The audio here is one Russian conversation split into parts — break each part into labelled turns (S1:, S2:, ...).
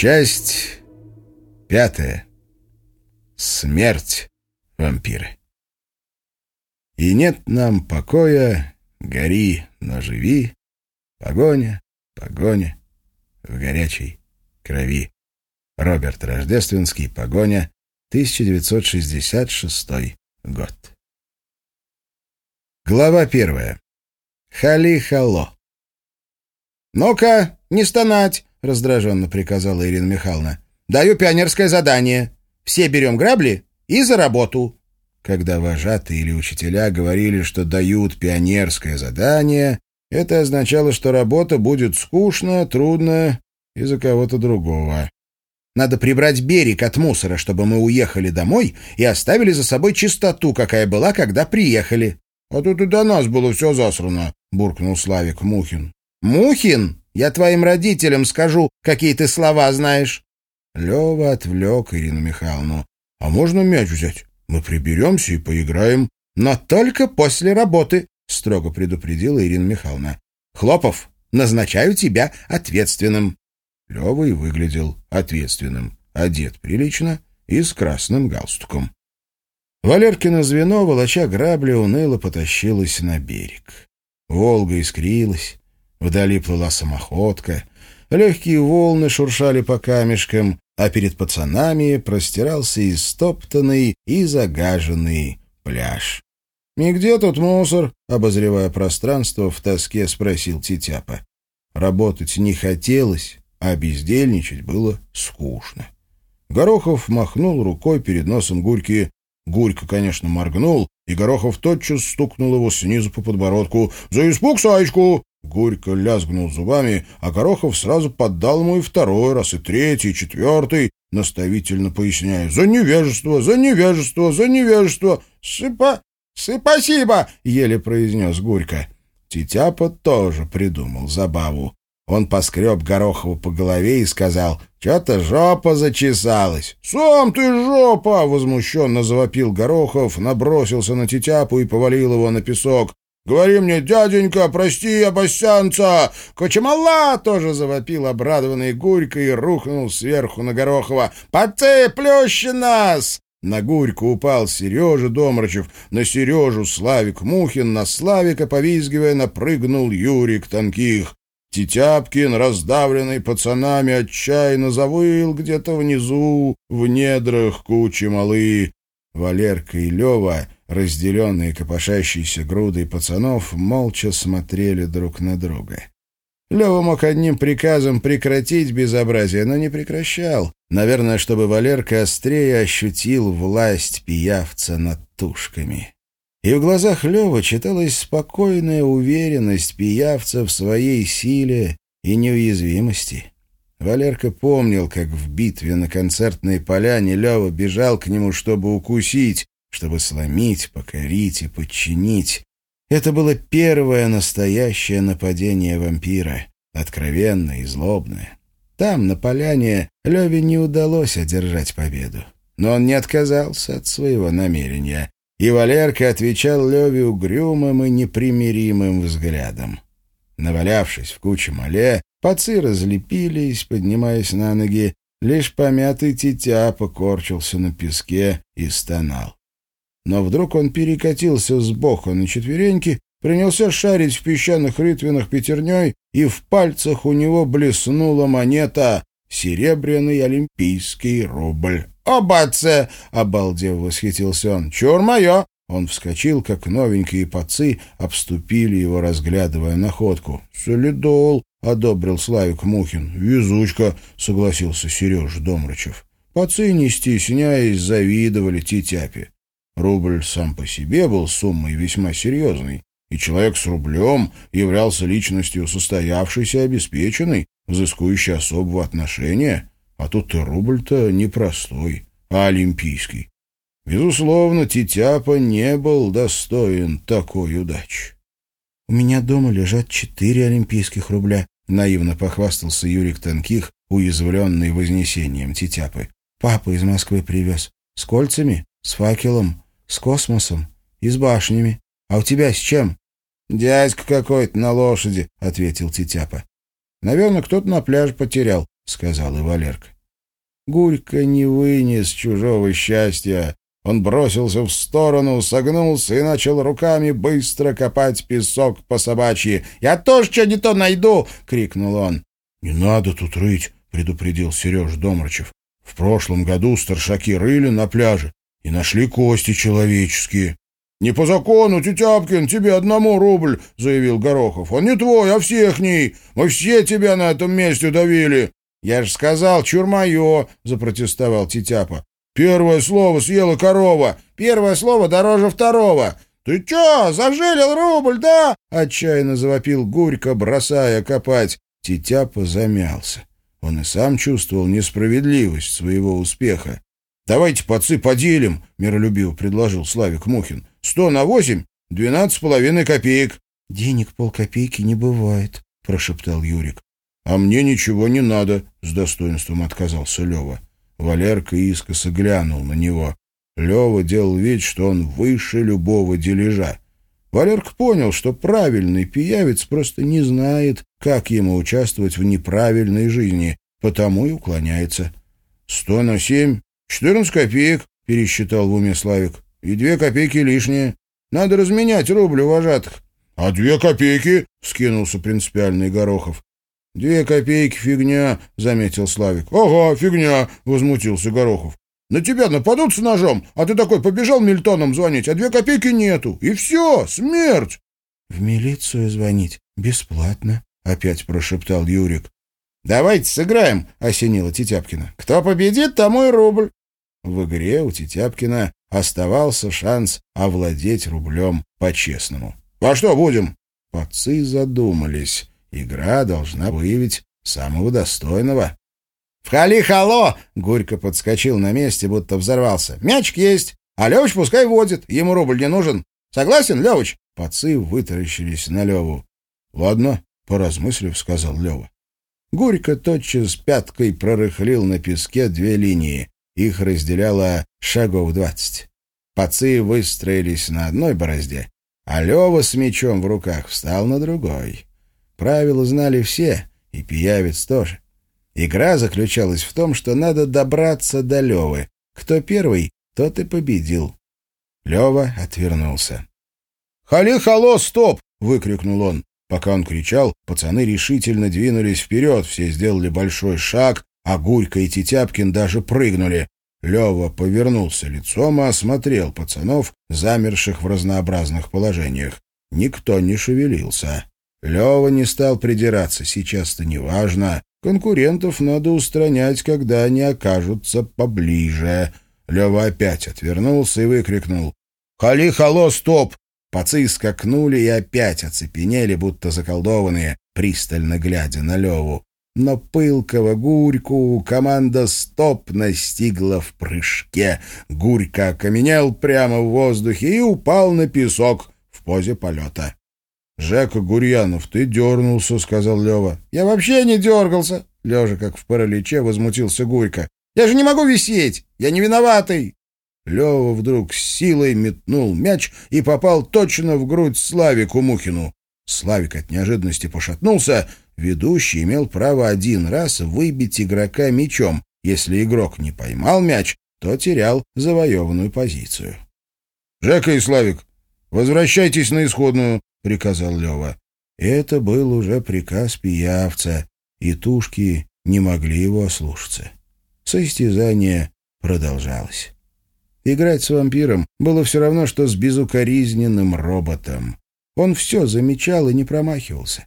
S1: Часть пятая. Смерть вампиры. И нет нам покоя, гори, но живи, погоня, погоня в горячей крови. Роберт Рождественский, погоня, 1966 год. Глава первая. Хали-хало. «Ну-ка, не стонать!» — раздраженно приказала Ирина Михайловна. «Даю пионерское задание. Все берем грабли и за работу». Когда вожатые или учителя говорили, что дают пионерское задание, это означало, что работа будет скучная, трудная и за кого-то другого. Надо прибрать берег от мусора, чтобы мы уехали домой и оставили за собой чистоту, какая была, когда приехали. — А тут и до нас было все засрано, — буркнул Славик Мухин. — Мухин? Я твоим родителям скажу, какие ты слова знаешь. Лева отвлек Ирину Михайловну. — А можно мяч взять? Мы приберемся и поиграем. — Но только после работы, — строго предупредила Ирина Михайловна. — Хлопов, назначаю тебя ответственным. Лева и выглядел ответственным, одет прилично и с красным галстуком. Валеркино звено, волоча грабли, уныло потащилось на берег. Волга искрилась, вдали плыла самоходка, легкие волны шуршали по камешкам, а перед пацанами простирался истоптанный и загаженный пляж. «И где тут мусор?» — обозревая пространство, в тоске спросил Титяпа. Работать не хотелось, а бездельничать было скучно. Горохов махнул рукой перед носом Гурьки. Гурька, конечно, моргнул, и Горохов тотчас стукнул его снизу по подбородку. «За испуг, Саечку!» Гурька лязгнул зубами, а Горохов сразу поддал ему и второй раз, и третий, и четвертый, наставительно поясняя. «За невежество! За невежество! За невежество! Сыпа... Спасибо!» — еле произнес Гурька. Титяпа тоже придумал забаву. Он поскреб Горохову по голове и сказал, «Чё-то жопа зачесалась». «Сам ты жопа!» — возмущенно завопил Горохов, набросился на Тетяпу и повалил его на песок. «Говори мне, дяденька, прости, обоссянца!» «Кочемала!» — тоже завопил обрадованный Гурька и рухнул сверху на Горохова. «Поцы, плющи нас!» На Гурьку упал Сережа Домрачев, на Сережу Славик Мухин, на Славика, повизгивая, напрыгнул Юрик Тонких. Титяпкин, раздавленный пацанами, отчаянно завыл где-то внизу, в недрах кучи малы. Валерка и Лева, разделенные копошащейся грудой пацанов, молча смотрели друг на друга. Лева мог одним приказом прекратить безобразие, но не прекращал. Наверное, чтобы Валерка острее ощутил власть пиявца над тушками. И в глазах Лева читалась спокойная уверенность пиявца в своей силе и неуязвимости. Валерка помнил, как в битве на концертной поляне Лева бежал к нему, чтобы укусить, чтобы сломить, покорить и подчинить. Это было первое настоящее нападение вампира, откровенное и злобное. Там, на поляне, Леве не удалось одержать победу. Но он не отказался от своего намерения и Валерка отвечал Леве угрюмым и непримиримым взглядом. Навалявшись в кучу мале, пацы разлепились, поднимаясь на ноги, лишь помятый тетя покорчился на песке и стонал. Но вдруг он перекатился с бока на четвереньки, принялся шарить в песчаных рытвинах пятерней, и в пальцах у него блеснула монета — серебряный олимпийский рубль. «Обаце!» — обалдев восхитился он. «Чур мое!» Он вскочил, как новенькие пацы обступили его, разглядывая находку. «Солидол!» — одобрил Славик Мухин. «Везучка!» — согласился Сереж Домрачев. Пацы, не стесняясь, завидовали Титяпе. Рубль сам по себе был суммой весьма серьезной, и человек с рублем являлся личностью состоявшейся обеспеченной, взыскующей особого отношения. А тут и рубль-то не простой, а олимпийский. Безусловно, Титяпа не был достоин такой удачи. «У меня дома лежат четыре олимпийских рубля», — наивно похвастался Юрик Тонких, уязвленный вознесением Титяпы. «Папа из Москвы привез. С кольцами, с факелом, с космосом и с башнями. А у тебя с чем?» «Дядька какой-то на лошади», — ответил Титяпа. «Наверное, кто-то на пляж потерял. — сказал и Валерка. Гурька не вынес чужого счастья. Он бросился в сторону, согнулся и начал руками быстро копать песок по собачьи. «Я тоже что не то найду!» — крикнул он. «Не надо тут рыть!» — предупредил Сереж Домрачев. «В прошлом году старшаки рыли на пляже и нашли кости человеческие». «Не по закону, Тютяпкин, тебе одному рубль», — заявил Горохов. «Он не твой, а всехний. Мы все тебя на этом месте давили». «Я же сказал, чур мое», — запротестовал Титяпа. «Первое слово съела корова. Первое слово дороже второго». «Ты чё, зажилил рубль, да?» — отчаянно завопил Гурько, бросая копать. Титяпа замялся. Он и сам чувствовал несправедливость своего успеха. «Давайте, пацы, поделим», — миролюбиво предложил Славик Мухин. «Сто на восемь — двенадцать с половиной копеек». «Денег полкопейки не бывает», — прошептал Юрик. «А мне ничего не надо», — с достоинством отказался Лева. Валерка искоса глянул на него. Лева делал вид, что он выше любого дележа. Валерка понял, что правильный пиявец просто не знает, как ему участвовать в неправильной жизни, потому и уклоняется. «Сто на семь «Четырнадцать копеек», — пересчитал в уме Славик. «И две копейки лишние. Надо разменять рубль у вожатых». «А две копейки?» — скинулся принципиальный Горохов. «Две копейки — фигня», — заметил Славик. «Ага, фигня», — возмутился Горохов. «На тебя нападут с ножом, а ты такой побежал Мильтоном звонить, а две копейки нету. И все, смерть!» «В милицию звонить бесплатно», — опять прошептал Юрик. «Давайте сыграем», — осенила Тетяпкина. «Кто победит, тому и рубль». В игре у Тетяпкина оставался шанс овладеть рублем по-честному. «А что будем?» Пацы задумались. Игра должна выявить самого достойного. «В хали-хало!» — Горько подскочил на месте, будто взорвался. «Мячик есть, а Левыч пускай водит, ему рубль не нужен. Согласен, Левыч?» Пацы вытаращились на Леву. «Ладно», — поразмыслив, сказал Лева. Горько тотчас пяткой прорыхлил на песке две линии. Их разделяло шагов двадцать. Пацы выстроились на одной борозде, а Лева с мечом в руках встал на другой. Правила знали все, и пиявец тоже. Игра заключалась в том, что надо добраться до Левы. Кто первый, тот и победил. Лева отвернулся. «Хали-хало, стоп!» — выкрикнул он. Пока он кричал, пацаны решительно двинулись вперед, все сделали большой шаг, а Гурька и Тетяпкин даже прыгнули. Лева повернулся лицом и осмотрел пацанов, замерших в разнообразных положениях. Никто не шевелился. Лева не стал придираться, сейчас-то неважно. Конкурентов надо устранять, когда они окажутся поближе. Лева опять отвернулся и выкрикнул. «Хали-хало, стоп!» Пацы скакнули и опять оцепенели, будто заколдованные, пристально глядя на Леву но пылкого Гурьку команда «Стоп» настигла в прыжке. Гурька окаменел прямо в воздухе и упал на песок в позе полета. «Жека Гурьянов, ты дернулся», — сказал Лева. «Я вообще не дергался», — лежа как в параличе возмутился Гурька. «Я же не могу висеть! Я не виноватый!» Лева вдруг с силой метнул мяч и попал точно в грудь Славику Мухину. Славик от неожиданности пошатнулся, ведущий имел право один раз выбить игрока мячом. Если игрок не поймал мяч, то терял завоеванную позицию. — Жека и Славик, возвращайтесь на исходную, — приказал Лева. Это был уже приказ пиявца, и тушки не могли его ослушаться. Состязание продолжалось. Играть с вампиром было все равно, что с безукоризненным роботом. Он все замечал и не промахивался.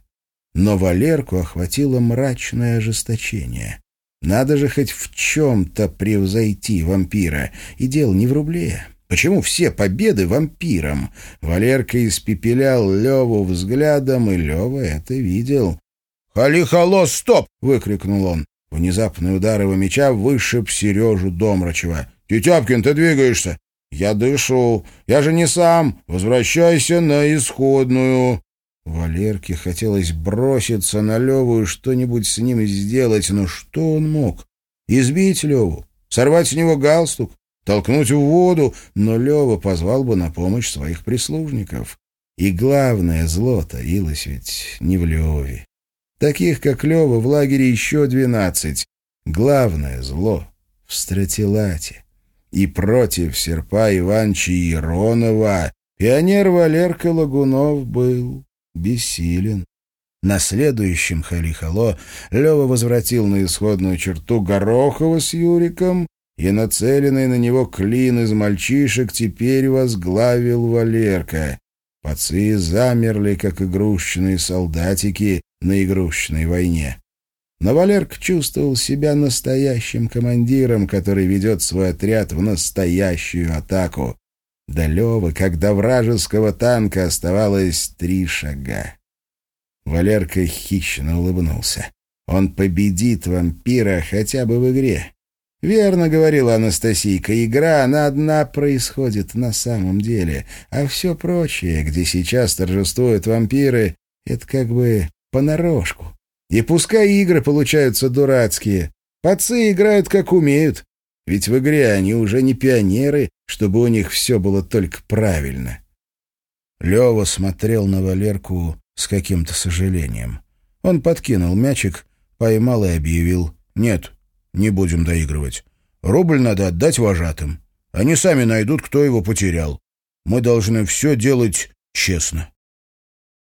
S1: Но Валерку охватило мрачное ожесточение. Надо же хоть в чем-то превзойти вампира. И дело не в рубле. Почему все победы вампирам? Валерка испепелял Леву взглядом, и Лева это видел. «Хали-хало, стоп!» — выкрикнул он. Внезапный удар его меча вышиб Сережу Домрачева. «Тетяпкин, ты двигаешься!» «Я дышу! Я же не сам! Возвращайся на исходную!» Валерке хотелось броситься на Леву и что-нибудь с ним сделать, но что он мог? Избить Леву, сорвать с него галстук, толкнуть в воду, но Лева позвал бы на помощь своих прислужников. И главное, зло таилось ведь не в Леве. Таких, как Лева, в лагере еще двенадцать, Главное зло в стратилате. И против серпа Иванча Иронова пионер Валерка Лагунов был бессилен. На следующем Халихало Лева возвратил на исходную черту Горохова с Юриком, и нацеленный на него клин из мальчишек теперь возглавил Валерка. Пацы замерли, как игрушечные солдатики на игрушечной войне. Но Валерк чувствовал себя настоящим командиром, который ведет свой отряд в настоящую атаку. До Лёвы, как до вражеского танка, оставалось три шага. Валерка хищно улыбнулся. Он победит вампира хотя бы в игре. Верно говорила Анастасийка, игра, она одна происходит на самом деле, а все прочее, где сейчас торжествуют вампиры, это как бы понарошку. И пускай игры получаются дурацкие, пацы играют как умеют, ведь в игре они уже не пионеры, чтобы у них все было только правильно. Лева смотрел на Валерку с каким-то сожалением. Он подкинул мячик, поймал и объявил. «Нет, не будем доигрывать. Рубль надо отдать вожатым. Они сами найдут, кто его потерял. Мы должны все делать честно».